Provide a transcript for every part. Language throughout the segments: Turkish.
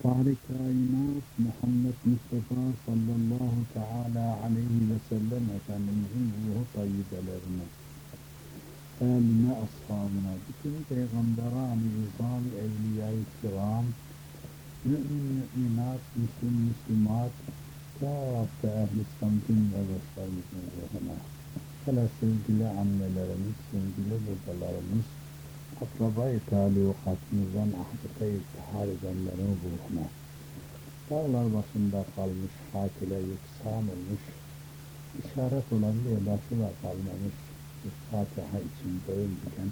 Fahri kainat Muhammed Mustafa sallallahu teala aleyhi ve sellem Efendimizin ruhu tayyibelerine, eline, ashabına, bütün peygamberan-ı izam, evliya-i kiram, mümin müminat, müslüm müslümat, kâffe ehl-i samtin ve dostlarımızın ruhuna. Hele sevgili annelerimiz, sevgili babalarımız, Akrabaysa lügatımızdan ahbete iştihar edenlerin ruhuna. Dağlar başında kalmış, hakile yüksam olmuş, işaret olan bir başı var kalmamış, bir Fatiha için boyun diken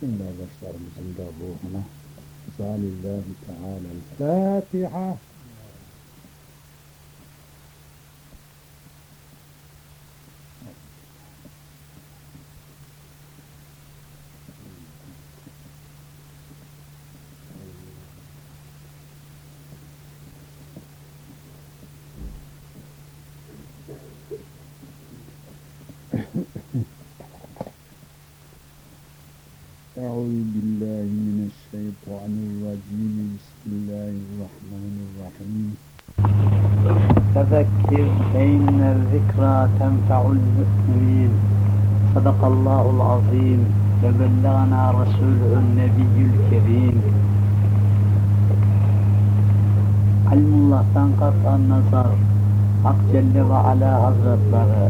tüm kardeşlerimizin de ruhuna. Zalillahi Teala Fatiha. بالله من الشيطان الرجيم بسم الله الرحمن الرحيم فذكر فإن الذكرى تنفع المؤمنين صدق الله العظيم وبلغنا رسوله النبي الكريم علم Allah'tan kat'an nazar Hak Celle ve Ala Hazretleri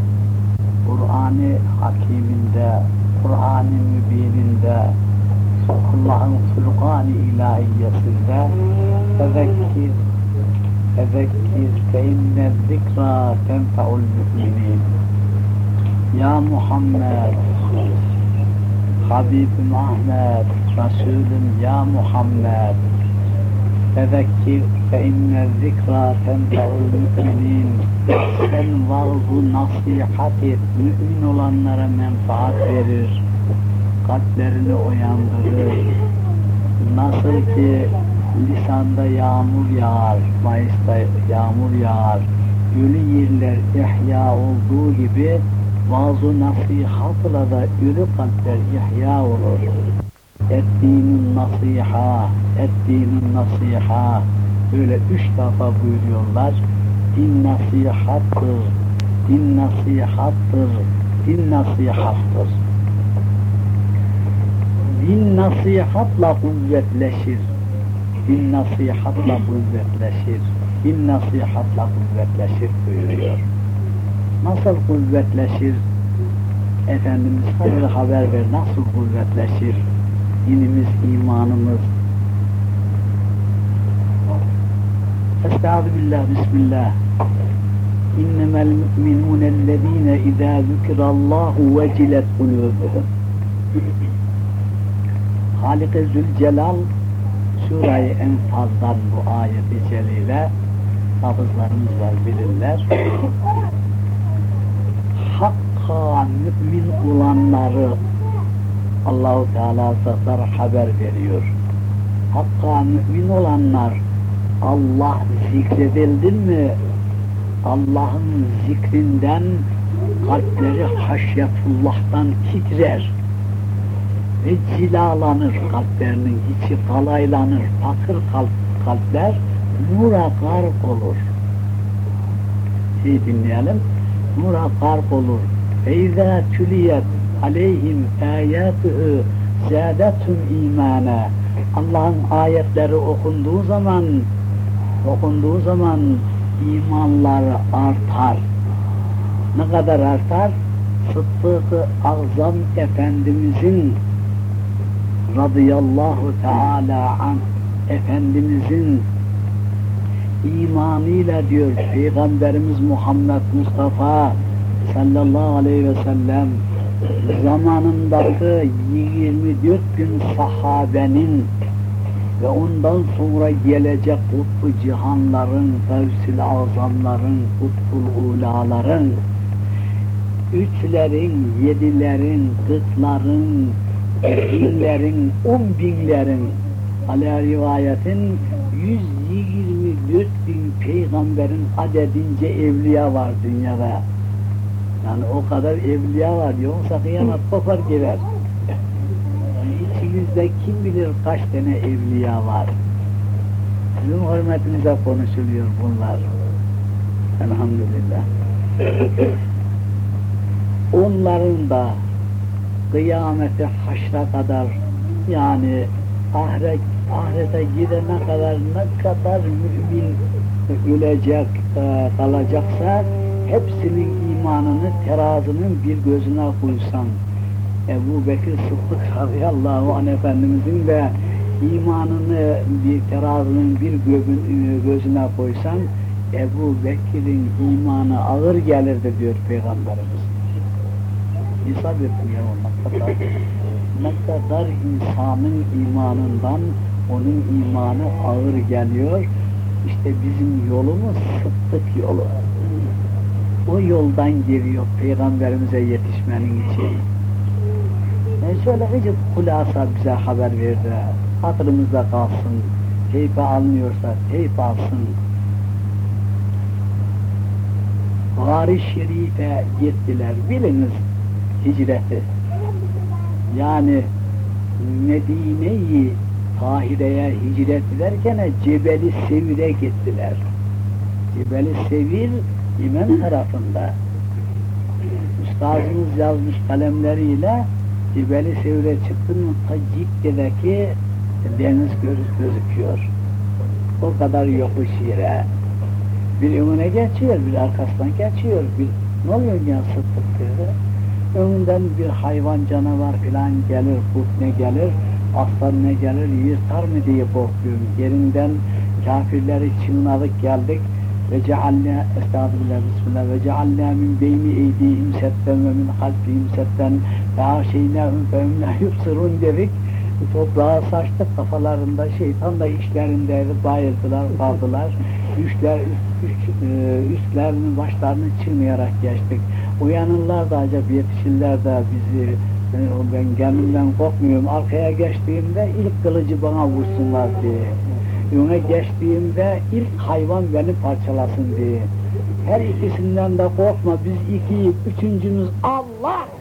Kur'an-ı Hakiminde Kur'an-ı Mübininde Allah'ın Furkan-ı İlahiyesinde Fezekkir Fezekkir fe inne zikra tenfe'ul müminin Ya Muhammed Habibim Ahmet Resulüm ya Muhammed. Fezekkir fe inne zikra tenfe'ul müminin Sen vaazı nasihat et, mümin olanlara menfaat verir, kalplerini uyandırır. Nasıl ki lisanda yağmur yağar, Mayıs'ta yağmur yağar, ölü yerler ihya olduğu gibi vaaz-ı nasihatla da ölü kalpler ihya olur. Ettiğinin nasiha, ettiğinin nasiha, böyle üç defa buyuruyorlar. Din nasihattır, din nasihattır, din nasihattır. Din nasihatla kuvvetleşir, din nasihatla kuvvetleşir, din nasihatla kuvvetleşir buyuruyor. Nasıl kuvvetleşir? Efendimiz hayır haber ver nasıl kuvvetleşir? Dinimiz, imanımız, Estaizu billah, bismillah. İnnemel mu'minûnellezîne izâ zükirallâhu vecilet kulûbuhum. Halik-i Zülcelal Sure-i Enfaz'dan bu ayet-i celile hafızlarımız var bilirler. Hakka mümin olanları Allahu Teala Hazretleri haber veriyor. Hakka mümin olanlar Allah zikredildin mi Allah'ın zikrinden kalpleri haşyetullah'tan titrer ve cilalanır kalplerinin içi kalaylanır fakir kalp, kalpler nura gark olur iyi dinleyelim nura gark olur feyza tüliyet aleyhim ayatuhu zâdetum imana Allah'ın ayetleri okunduğu zaman okunduğu zaman imanları artar. Ne kadar artar? Sıddık-ı Azam Efendimizin radıyallahu teala an Efendimizin imanıyla diyor Peygamberimiz Muhammed Mustafa sallallahu aleyhi ve sellem zamanındaki 24 bin sahabenin ve ondan sonra gelecek kutbu cihanların, gavsil azamların, kutbul ulaların, üçlerin, yedilerin, kıtların, binlerin, on binlerin, ala rivayetin 124 bin peygamberin adedince evliya var dünyada. Yani o kadar evliya var, yoksa kıyamet kopar. Yani içinizde kim bilir kaç tane evliya var. Sizin hürmetinize konuşuluyor bunlar. Elhamdülillah. Onların da kıyameti haşra kadar yani ahiret, ahirete gidene kadar ne kadar mümin ölecek, e, kalacaksa hepsinin imanını terazının bir gözüne koysan Ebu Bekir Sıddık radıyallahu anh Efendimizin de imanını bir terazının bir göbün, gözüne koysan Ebu Bekir'in imanı ağır gelirdi diyor Peygamberimiz. İsa bir ya kadar insanın imanından onun imanı ağır geliyor. İşte bizim yolumuz sıddık yolu. O yoldan geliyor Peygamberimize yetişmenin için. E şöyle gıcık kulasa bize haber verdi. Hatırımızda kalsın. Teype almıyorsa teype alsın. Gari Şerif'e gittiler. Biliniz hicreti. Yani Medine-i Tahire'ye hicret ederken Cebeli Sevir'e gittiler. Cebeli Sevir İmen tarafında. Üstazımız yazmış kalemleriyle Cebeli Sevir'e çıktın ta Cidde'deki deniz göz, gözüküyor. O kadar yokuş yere. Bir önüne geçiyor, bir arkasından geçiyor. Bir, ne oluyor ya sıttık dedi. Önünden bir hayvan canavar filan gelir, kurt ne gelir, aslan ne gelir, yırtar mı diye korkuyorum. Yerinden kafirleri çınladık geldik. Ve cealna, estağfirullah, bismillah, ve cealna min beyni eydihim setten ve min halfihim setten ve aşeynâhum fe hum la yubsirun dedik. Toprağa saçtık kafalarında, şeytan da işlerindeydi, bayıldılar, kaldılar. Üstler, üst, üst, e, üstlerinin başlarını çiğneyerek geçtik. Uyanırlar da acaba yetişirler de bizi, e, ben kendimden korkmuyorum. Arkaya geçtiğimde ilk kılıcı bana vursunlar diye. Öne geçtiğimde ilk hayvan beni parçalasın diye. Her ikisinden de korkma, biz ikiyiz, üçüncümüz Allah!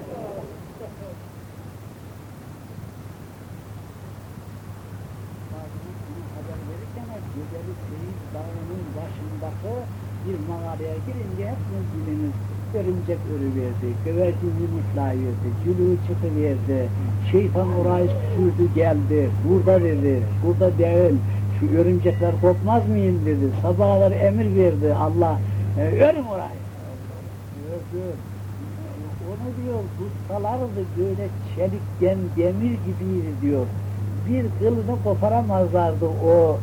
Verdi, güvercin yumurtlağı verdi, cülüğü çıkıverdi, şeytan orayı sürdü geldi, burada dedi, burada değil, şu örümcekler kopmaz mıyım dedi, sabahlar emir verdi Allah, e, örüm orayı. Ördü. Onu diyor, tutsalardı böyle çelikten demir gibiydi diyor bir kılını koparamazlardı o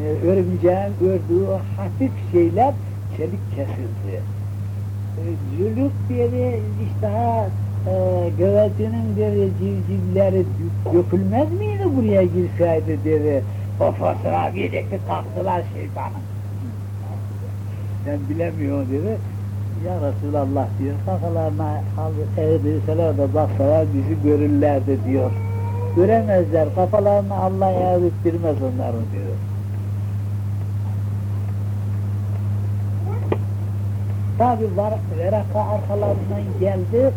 e, örümceğin gördüğü hafif şeyler çelik kesildi. E, Zülük biri işte ha, e, gövetinin biri civcivleri dökülmez miydi buraya girseydi dedi. Kafasına birlikte kalktılar şeytanın. Ben bilemiyorum dedi. Ya Resulallah diyor, kafalarına eğdirseler de baksalar bizi görürlerdi diyor göremezler, kafalarını Allah ettirmez onların diyor. Tabi veraka arkalarından geldi,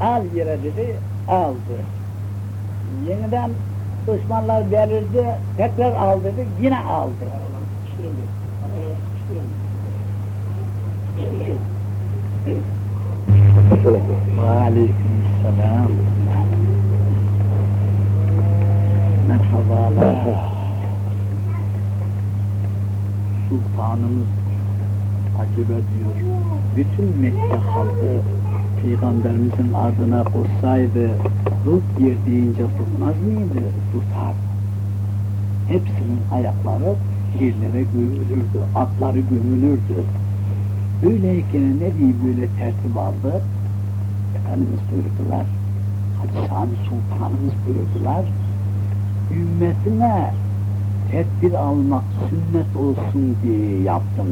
al yere dedi, aldı. Yeniden düşmanlar belirdi, tekrar al dedi, yine aldı. Aleyküm selam. Merhabalar. Sultanımız acaba diyor, bütün Mekke halkı Peygamberimizin adına koşsaydı, tut yer deyince tutmaz mıydı? Tutar. Hepsinin ayakları yerlere gömülürdü, atları gömülürdü. Böyleyken ne diye böyle tertip aldı? Efendimiz buyurdular, Hacı Sami Sultanımız buyurdular, ümmetine tedbir almak sünnet olsun diye yaptım.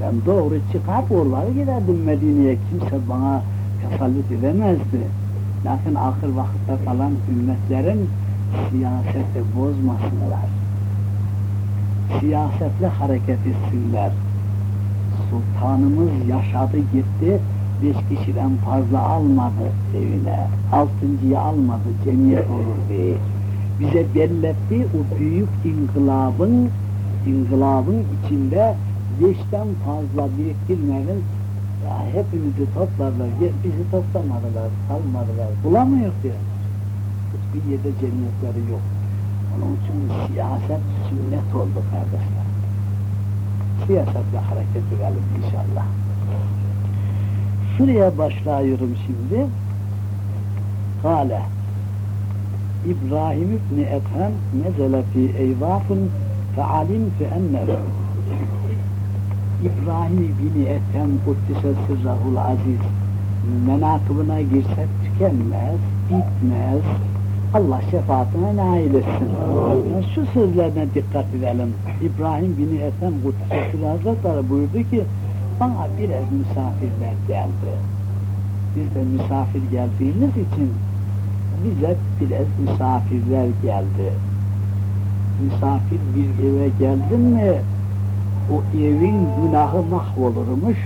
Ben doğru çıkar oralara giderdim Medine'ye. Kimse bana tesallut edemezdi. Lakin ahir vakitte kalan ümmetlerin siyaseti bozmasınlar. Siyasetle hareket etsinler. Sultanımız yaşadı gitti, beş kişiden fazla almadı evine. Altıncıyı almadı, cemiyet olur diye bize belletti o büyük inkılabın inkılabın içinde beşten fazla biriktirmeniz ya hepimizi toplarlar, bizi toplamadılar, salmadılar, bulamıyor diyor. Hiçbir yerde cemiyetleri yok. Onun için siyaset sünnet oldu kardeşler. Siyasetle hareket edelim inşallah. Şuraya başlıyorum şimdi. Kale İbrahim İbni Ethem nezele fi eyvafın fealimtu ennehu İbrahim İbni Ethem Kuddise Sırrahul Aziz menakıbına girsek tükenmez, bitmez. Allah şefaatine nail etsin. Şu sözlerine dikkat edelim. İbrahim bin Ethem Kuddise Sırrahul Hazretleri buyurdu ki bana biraz misafirler geldi. Biz de misafir geldiğimiz için bize biraz misafirler geldi. Misafir bir eve geldin mi o evin günahı mahvolurmuş.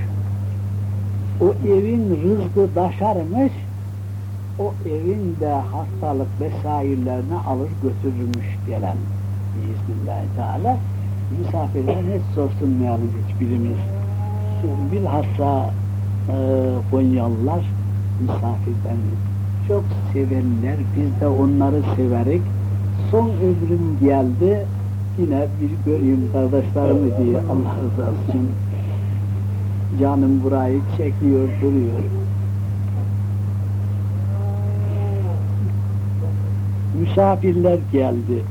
O evin rızkı daşarmış. O evin de hastalık vesairelerini alır götürürmüş gelen. Bismillahirrahmanirrahim. Teala. Misafirler hiç sorsunmayalım hiçbirimiz. Bilhassa e, Konyalılar misafirden çok severler. Biz de onları severik. Son ömrüm geldi. Yine bir göreyim kardeşlerimi diye Allah rızası için. Canım burayı çekiyor, duruyor. Misafirler geldi.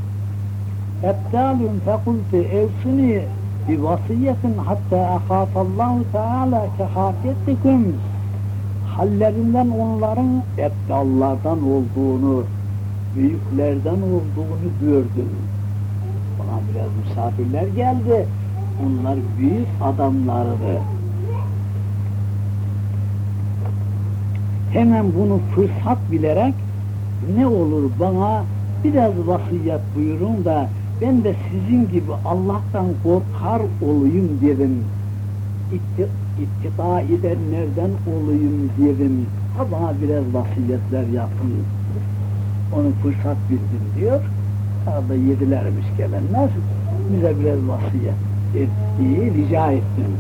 Ebdalun fekultu evsini bi vasiyetin hatta ahafallahu teala kehafiyetikum hallerinden onların ebdallardan olduğunu, büyüklerden olduğunu gördüm. Biraz misafirler geldi. Onlar büyük adamlardı. Hemen bunu fırsat bilerek ne olur bana biraz vasiyet buyurun da ben de sizin gibi Allah'tan korkar olayım dedim. İtti, ittika edenlerden olayım dedim. Ha bana biraz vasiyetler yapın. Onu fırsat bildim diyor. Arada yedilermiş gelenler. Bize biraz vasiyet ettiği rica ettim.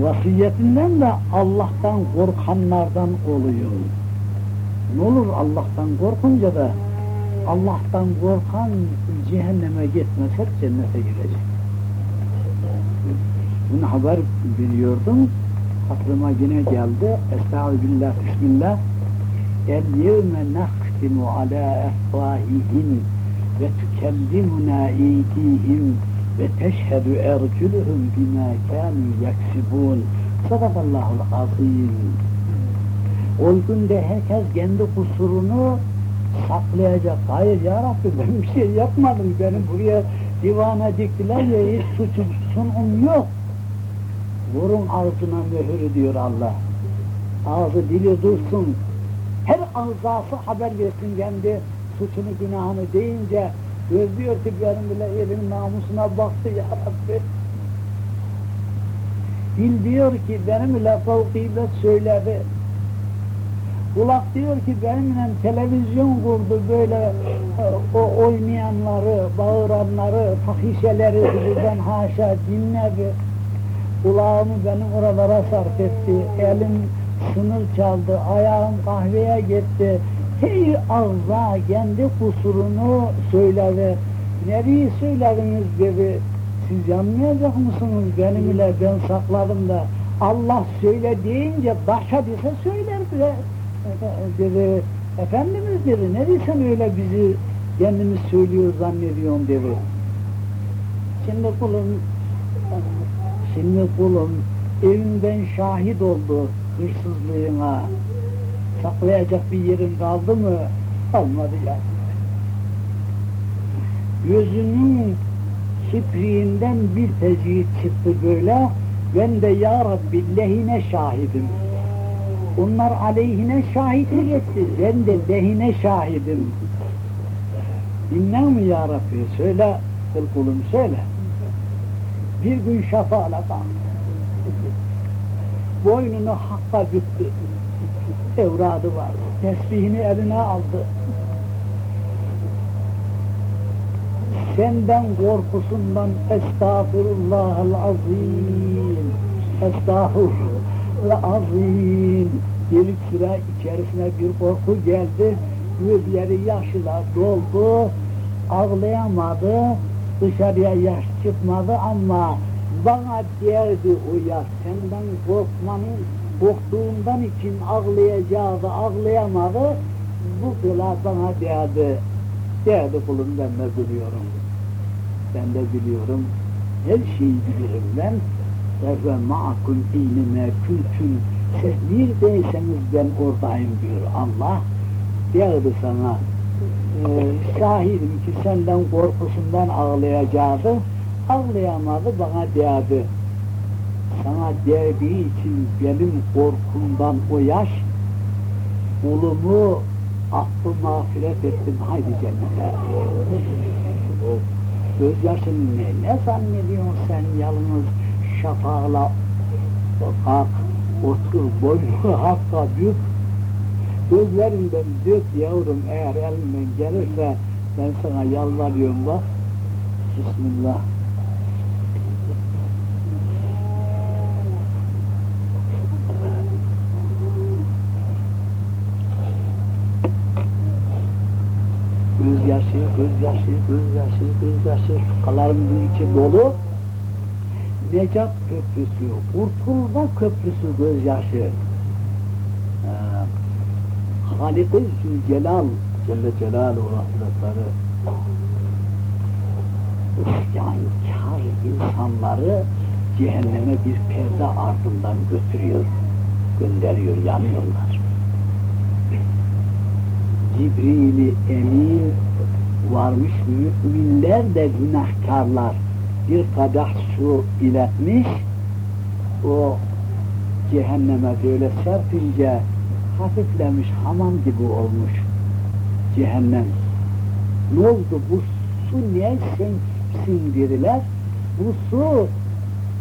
Vasiyetinden de Allah'tan korkanlardan olayım. Ne olur Allah'tan korkunca da Allah'tan korkan cehenneme gitmez hep cennete girecek. Bunu haber biliyordum. Aklıma yine geldi. Estağfirullah, Bismillah. El yevme nahtimu efvahihim ve tükellimuna eydihim ve teşhedü erculuhum bima kânü yaksibun. Sadakallahul azim. O günde herkes kendi kusurunu saklayacak. Hayır ya ben bir şey yapmadım. Benim buraya divana diktiler ya hiç suçum sunum yok. Vurun ağzına mühürü diyor Allah. Ağzı dili dursun. Her ağzası haber versin kendi suçunu günahını deyince gözlüyor ki benim bile evin namusuna baktı ya Rabbi. Dil diyor ki benim ile fevkibet söyledi. Kulak diyor ki benimle televizyon kurdu böyle e, o oynayanları, bağıranları, fahişeleri buradan haşa dinledi. Kulağımı benim oralara sarf etti. Elim sınır çaldı, ayağım kahveye gitti. Hey ağza kendi kusurunu söyledi. Nereyi söylediniz dedi. Siz yanmayacak mısınız benim ile ben sakladım da Allah söyle deyince başa bize söyler bile dedi, Efendimiz dedi, ne diysen öyle bizi kendimiz söylüyor zannediyorsun dedi. Şimdi kulum, şimdi kulum evinden şahit oldu hırsızlığına. Saklayacak bir yerin kaldı mı? Kalmadı ya. Gözünün kipriğinden bir tecrit çıktı böyle. Ben de ya Rabbi lehine şahidim. Onlar aleyhine şahitlik etti. Ben de lehine şahidim. Dinler mi ya Rabbi? Söyle kıl kulum söyle. Bir gün şafağla kalktı. Boynunu hakka büktü. Evradı var. Tesbihini eline aldı. senden korkusundan estağfirullahal azim estağfurullah azim gelip sıra içerisine bir korku geldi gözleri yaşla doldu ağlayamadı dışarıya yaş çıkmadı ama bana derdi o yaş senden korkmanın korktuğundan için ağlayacağı ağlayamadı bu bela bana derdi. Derdi kulum ben de biliyorum ben de biliyorum her şeyi bilirim ben. Ve ma'akum inime kültün siz neredeyseniz ben oradayım diyor Allah. Derdi sana e, şahidim ki senden korkusundan ağlayacaktı ağlayamadı bana derdi sana derdiği için benim korkumdan o yaş ulumu affı mağfiret ettim haydi cennete gözyaşın ne, ne zannediyorsun sen yalnız? Şafağla kalk otur boynu hakka bük. Gözlerinden dök yavrum eğer elimden gelirse ben sana yalvarıyorum bak. Bismillah gözyaşı, gözyaşı, gözyaşı, gözyaşı, kalarımın içi dolu. Necat Köprüsü, Kurtulma Köprüsü gözyaşı. Ee, Halik-i Zülcelal, Celle Celaluhu Hazretleri, isyankar insanları cehenneme bir perde ardından götürüyor, gönderiyor, yanıyorlar. Cibril-i Emin varmış müminler de günahkarlar bir kadeh su iletmiş o cehenneme böyle serpince hafiflemiş hamam gibi olmuş cehennem. Ne oldu? Bu su niye sen sindirdiler? Bu su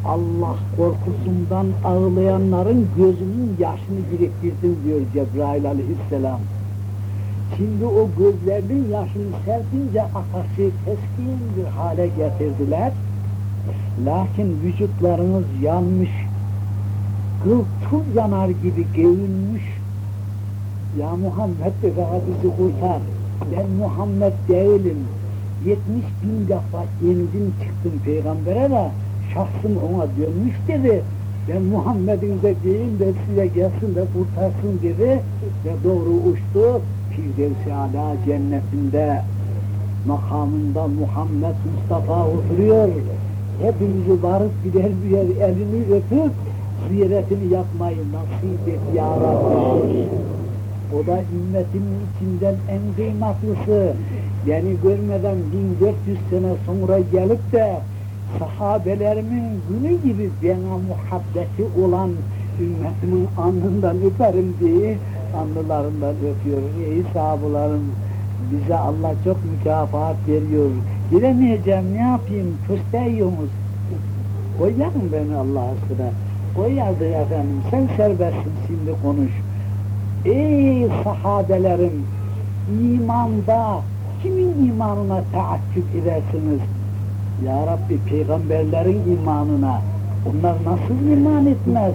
Allah korkusundan ağlayanların gözünün yaşını biriktirdim diyor Cebrail aleyhisselam Şimdi o gözlerinin yaşını serpince akışı keskin bir hale getirdiler. Lakin vücutlarınız yanmış, kılçıl yanar gibi gevünmüş. Ya Muhammed de bizi kurtar. Ben Muhammed değilim. 70 bin defa indim çıktım peygambere de şahsım ona dönmüş dedi. Ben Muhammed'in de diyeyim de size gelsin de kurtarsın dedi ve doğru uçtu. Firdevs-i Ala cennetinde makamında Muhammed Mustafa oturuyor. Hepimizi varıp gider bir elini öpüp ziyaretini yapmayı nasip et ya Rabbi. O da ümmetinin içinden en kıymetlısı. Beni görmeden 1400 sene sonra gelip de sahabelerimin günü gibi bana muhabbeti olan ümmetimin alnından öperim diye alnılarından öpüyor. Ey sahabularım bize Allah çok mükafat veriyor. Giremeyeceğim ne yapayım? Kösteyiyorsunuz. Koyarım beni Allah aşkına. Koyardı efendim. Sen serbestsin şimdi konuş. Ey sahabelerim imanda kimin imanına taaccüp edersiniz? Ya Rabbi peygamberlerin imanına onlar nasıl iman etmez?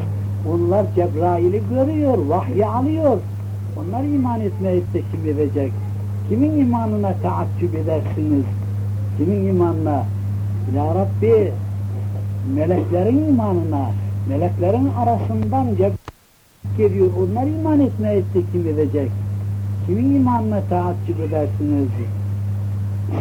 Onlar Cebrail'i görüyor, vahyi alıyor. Onlar iman etmeyip de kim edecek? Kimin imanına taaccüp edersiniz? Kimin imanına? Ya Rabbi, meleklerin imanına, meleklerin arasından geliyor. Onlar iman etmeyip de kim edecek? Kimin imanına taaccüp edersiniz?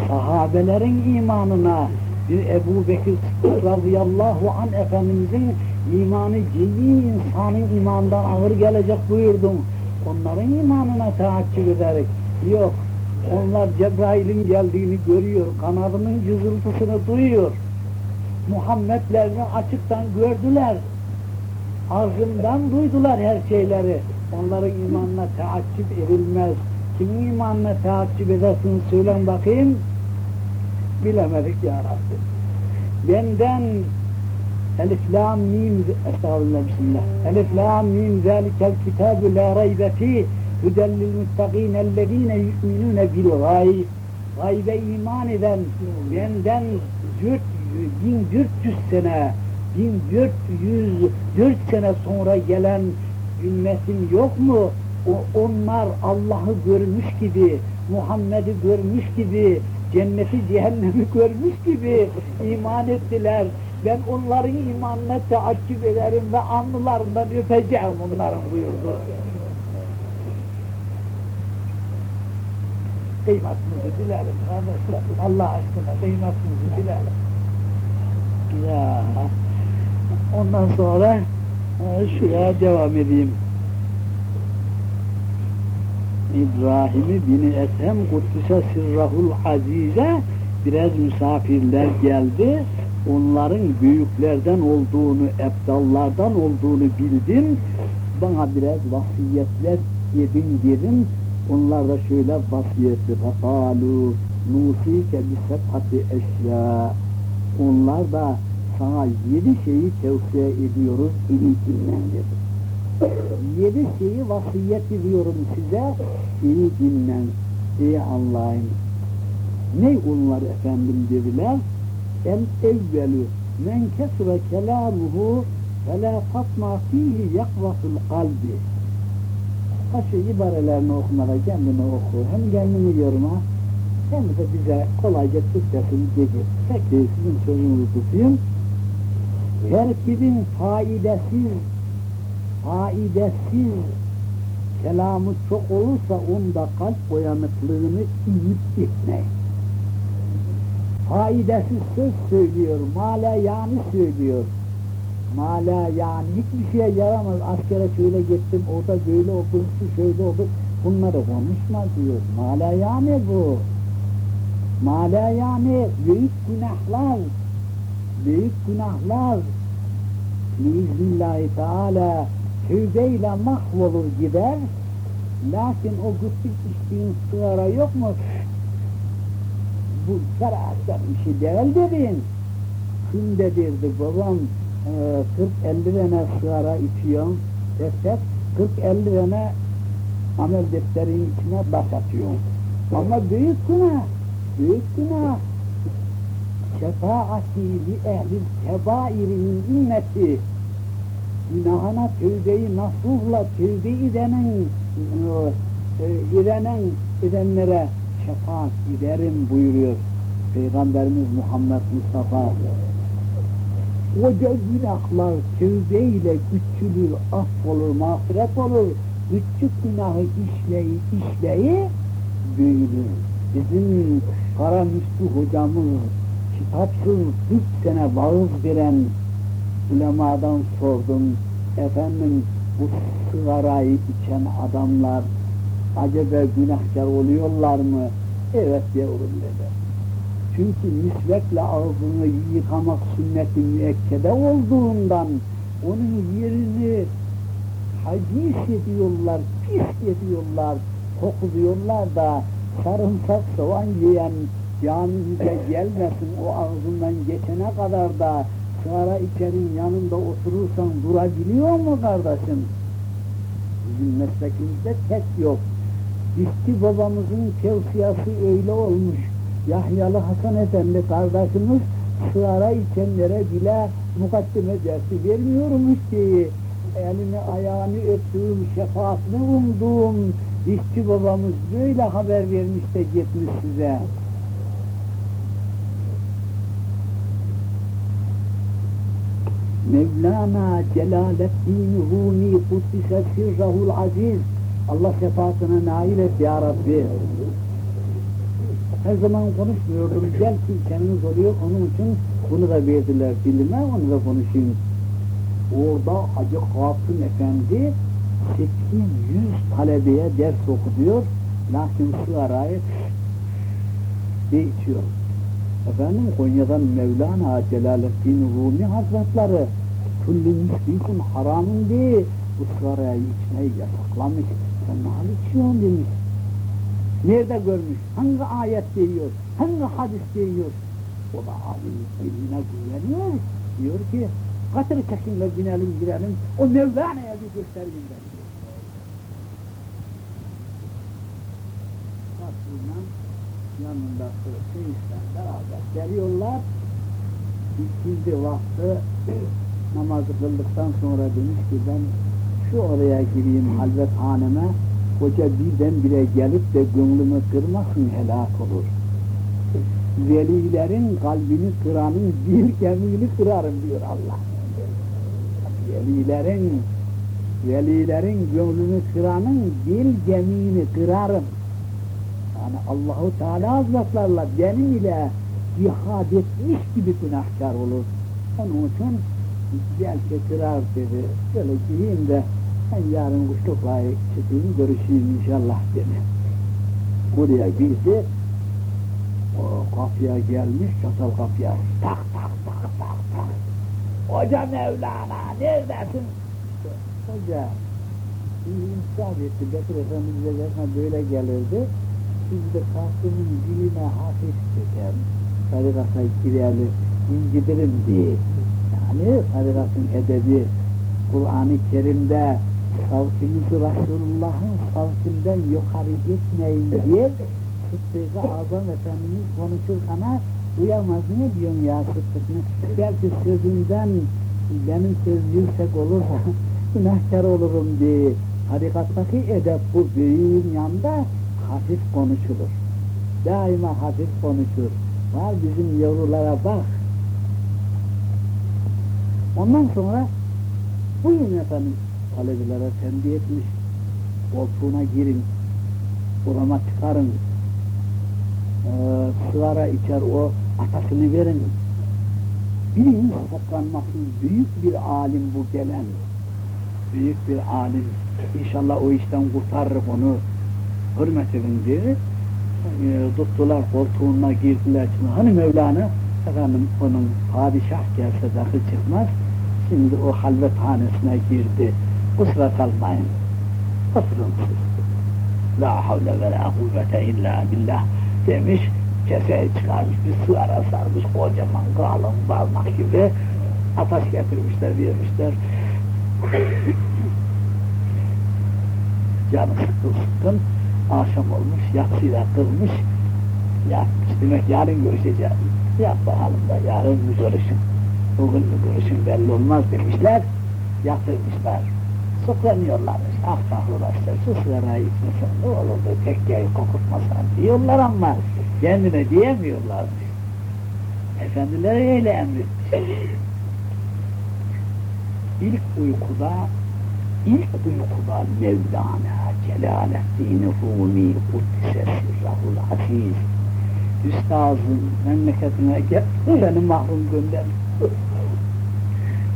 Sahabelerin imanına, bir Ebu Bekir radıyallahu an Efendimizin imanı ciddi insanın imandan ağır gelecek buyurdum. Onların imanına taaccüp ederek, yok onlar Cebrail'in geldiğini görüyor, kanadının cızıltısını duyuyor. Muhammedlerini açıktan gördüler. Ağzından duydular her şeyleri. Onların imanına taaccüp edilmez. Kimin imanına taaccüp edersiniz söylen bakayım. Bilemedik ya Rabbi. Benden Elif lam mim estağfurullah bismillah. Elif lam mim zalikel kitabu la raybe fi huden lil muttaqin ellezine yu'minune bil gayb gaybe iman eden benden 1400 sene 1404 sene sonra gelen ümmetim yok mu? O, onlar Allah'ı görmüş gibi, Muhammed'i görmüş gibi, cenneti cehennemi görmüş gibi iman ettiler. Ben onların imanına teaccüp ederim ve alnılarından öpeceğim onların buyurdu. Kıymetinizi bilelim kardeşler. Allah aşkına kıymetinizi bilelim. Ya. Ondan sonra e, şuraya devam edeyim. İbrahim'i bin Ethem Kuddise Sirrahul Azize biraz misafirler geldi. Onların büyüklerden olduğunu, ebdallardan olduğunu bildim. Bana biraz vasiyetler edin dedim. Onlar da şöyle vasiyeti fakalu nusike bi seb'ati eşya onlar da sana yedi şeyi tevsiye ediyoruz ilginden dedi. Yedi şeyi vasiyet ediyorum size ilginden iyi anlayın. Ne onlar efendim dediler? En evvelu men kesre kelamuhu ve la katma fihi yakvatul kalbi. Kaşı ibarelerini okumada kendini oku. Hem kendini yorma hem de bize kolayca Türkçesini getir. Peki sizin sözünüzü tutayım. Terkibin faidesiz, faidesiz kelamı çok olursa onda kalp uyanıklığını iyip gitmeyin. Faidesiz söz söylüyor, mala yani söylüyor. Mala yani hiçbir şeye yaramaz. Askere şöyle gittim, orada böyle oldu, şu şöyle oldu. Bunları konuşma diyor. Mala yani bu. Mala yani büyük günahlar, büyük günahlar biiznillahü teala tövbeyle mahvolur gider. Lakin o gıttık içtiğin sigara yok mu? Bu zarardan işi değil dedin. Günde derdi babam e, 40-50 tane sigara içiyorum. Defter 40-50 tane amel defterin içine baş atıyorum. Ama büyük günah, büyük günah. Şefaati li ehli kebairinin ümmeti günahına tövbeyi nasuhla tövbe edenin e, edenin edenlere şefaat ederim buyuruyor Peygamberimiz Muhammed Mustafa. Koca günahlar tövbeyle güçlülür, affolur, mağfiret olur. Küçük günahı işleyi, işleyi büyülür. Bizim Kara Müslü hocamız kitapsız 40 sene vaaz veren ulemadan sordum. Efendim bu sigarayı içen adamlar acaba günahkar oluyorlar mı? Evet yavrum dedi. Çünkü müsvekle ağzını yıkamak sünneti müekkede olduğundan onun yerini hadis ediyorlar, pis ediyorlar, kokuluyorlar da sarımsak soğan yiyen canınıza gelmesin o ağzından geçene kadar da sigara içerin yanında oturursan durabiliyor mu kardeşim? Bizim meslekimizde tek yok. İşçi babamızın tevsiyası öyle olmuş. Yahyalı Hasan Efendi kardeşimiz sigara içenlere bile mukaddime dersi vermiyormuş ki elini ayağını öptüğüm, şefaatini umduğum işçi babamız böyle haber vermiş de gitmiş size. Mevlana Celaleddin Rumi Kuddise Sirrahul Aziz Allah şefaatine nail et ya Rabbi. Her zaman konuşmuyordum. Gel ki kendiniz oluyor. Onun için bunu da verdiler dilime. Onu da konuşayım. Orada Hacı Kasım Efendi 800 talebeye ders okutuyor. Lakin sigarayı de içiyor. Efendim Konya'dan Mevlana Celaleddin Rumi Hazretleri kulli müsrifun haramın diye bu sigarayı içmeyi yasaklamış. Ne içiyorsun demiş. Nerede görmüş? Hangi ayet diyor? Hangi hadis diyor? O da alim ilmine güveniyor. Diyor ki katır çekinle binelim girelim. O Mevlana'ya bir göstereyim ben. yanında Hristiyan beraber geliyorlar. İkinci vakti namazı kıldıktan sonra demiş ki ben şu oraya gireyim halvet haneme hoca birdenbire gelip de gönlümü kırmasın helak olur. Velilerin kalbini kıranın bir kemiğini kırarım diyor Allah. Velilerin velilerin gönlünü kıranın bir gemiğini kırarım. Yani Allahu Teala Hazretlerle benim ile cihad etmiş gibi günahkar olur. Onun için belki kırar dedi. Böyle gireyim de yarın kuşlukla çıkayım görüşeyim inşallah dedi. Buraya girdi. O kapıya gelmiş, çatal kapıya tak tak tak tak tak. Hoca Mevlana neredesin? Hoca insaf etti. Bekir Efendimiz de böyle gelirdi. Biz de kalkımın diline hafif çeker. Tarikata gireli incitirim diye. Yani tarikatın edebi Kur'an-ı Kerim'de savkimizi Resulullah'ın savkinden yukarı gitmeyin diye Sıddık-ı Azam Efendimiz konuşurken uyamaz ne diyorsun ya Sıddık belki sözünden benim söz yüksek olursa günahkar olurum diye tarikattaki edep bu büyüğün yanında hafif konuşulur. Daima hafif konuşur. Var bizim yavrulara bak. Ondan sonra buyurun efendim talebelere tembih etmiş. Koltuğuna girin. Burama çıkarın. Ee, sığara içer o atasını verin. Birinin saklanmasın. Büyük bir alim bu gelen. Büyük bir alim. İnşallah o işten kurtarır onu. Hürmet edin diye e, tuttular koltuğuna girdiler. Şimdi hani Mevlana efendim onun padişah gelse dahi çıkmaz. Şimdi o halvet hanesine girdi. Kusura kalmayın. Oturun. La havle ve la kuvvete illa billah demiş. Keseye çıkarmış bir su ara sarmış kocaman kalın parmak gibi. Ataş getirmişler vermişler. Canı sıkın sıkın akşam olmuş, yatsıyla kılmış, yatmış. Demek yarın görüşeceğiz. Yap bakalım da yarın mı görüşün, bugün mü görüşün belli olmaz demişler, yatırmışlar. Soklanıyorlarmış, ah kahrolaşlar, şu sigarayı içmesen ne olurdu, tekkeyi kokutmasan diyorlar ama kendine diyemiyorlarmış. Efendileri öyle emretmiş. İlk uykuda, ilk uykuda Mevlana Celaleddin Rumi Kuddise Sirrahul Aziz Üstazın memleketine gel, beni mahrum gönder.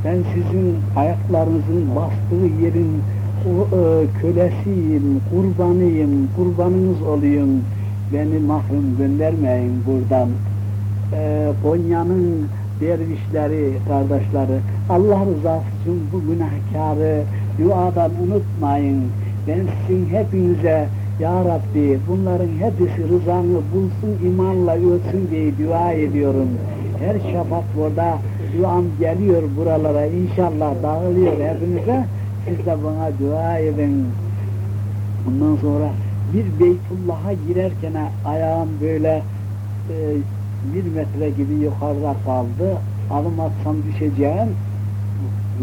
Ben sizin ayaklarınızın bastığı yerin e, kölesiyim, kurbanıyım, kurbanınız olayım. Beni mahrum göndermeyin buradan. E, Konya'nın dervişleri, kardeşleri, Allah rızası için bu günahkarı duadan unutmayın. Ben sizin hepinize Ya Rabbi bunların hepsi rızanı bulsun imanla ölsün diye dua ediyorum. Her şafak burada duam geliyor buralara inşallah dağılıyor hepinize. Siz de bana dua edin. Ondan sonra bir Beytullah'a girerken ayağım böyle e, bir metre gibi yukarıda kaldı. Adım atsam düşeceğim.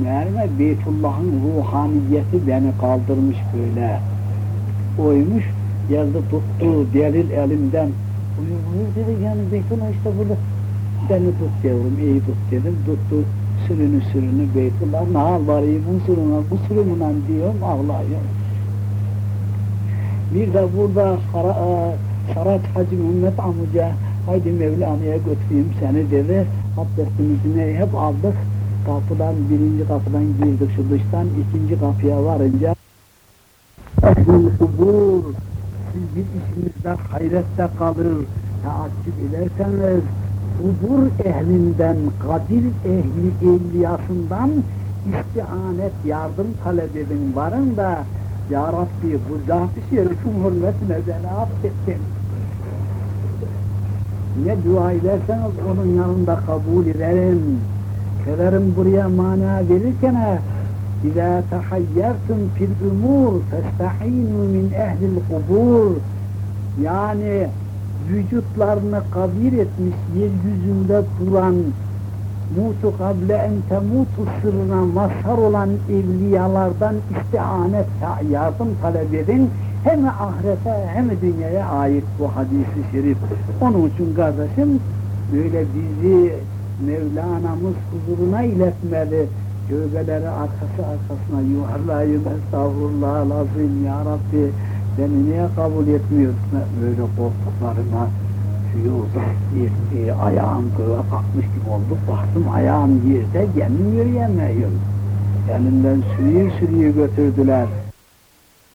Meğerme Beytullah'ın ruhaniyeti beni kaldırmış böyle. Oymuş, geldi tuttu delil elimden. Buyur buyur dedi yani Beytullah işte burada. Beni tut yavrum, iyi tut dedim. Tuttu sürünü sürünü Beytullah. Ne ağlarıyım usuruna, usurumuna diyorum ağlayıyorum. Bir de burada Sara, Saraç Hacı Mehmet Amuca haydi Mevlana'ya götüreyim seni dedi. Abdestimizi hep aldık kapıdan birinci kapıdan girdik şu dıştan ikinci kapıya varınca Ehl-i kubur siz bir işinizde hayrette kalır teaccüp ederseniz kubur ehlinden kadir ehli evliyasından istianet yardım talep edin. Varın da Ya Rabbi bu zat-ı şerifin hürmetine beni affettin ne dua ederseniz onun yanında kabul ederim. Severim buraya mana verirken İzâ tehayyertum fil umur festahînû min ehlil kubur Yani vücutlarını kabir etmiş yeryüzünde duran mutu kable en temutu sırrına mazhar olan evliyalardan istianet, yardım talep edin. Hem ahirete hem dünyaya ait bu hadisi şerif. Onun için kardeşim böyle bizi Mevlana'mız huzuruna iletmeli. Tövbeleri arkası arkasına yuvarlayayım estağfurullah lazım ya Rabbi beni niye kabul etmiyorsun böyle korktuklarıma suyu uzattı, ayağım göğe kalkmış gibi oldu, baktım ayağım yerde, kendim yürüyemiyorum. Elimden suyu sürüyü götürdüler.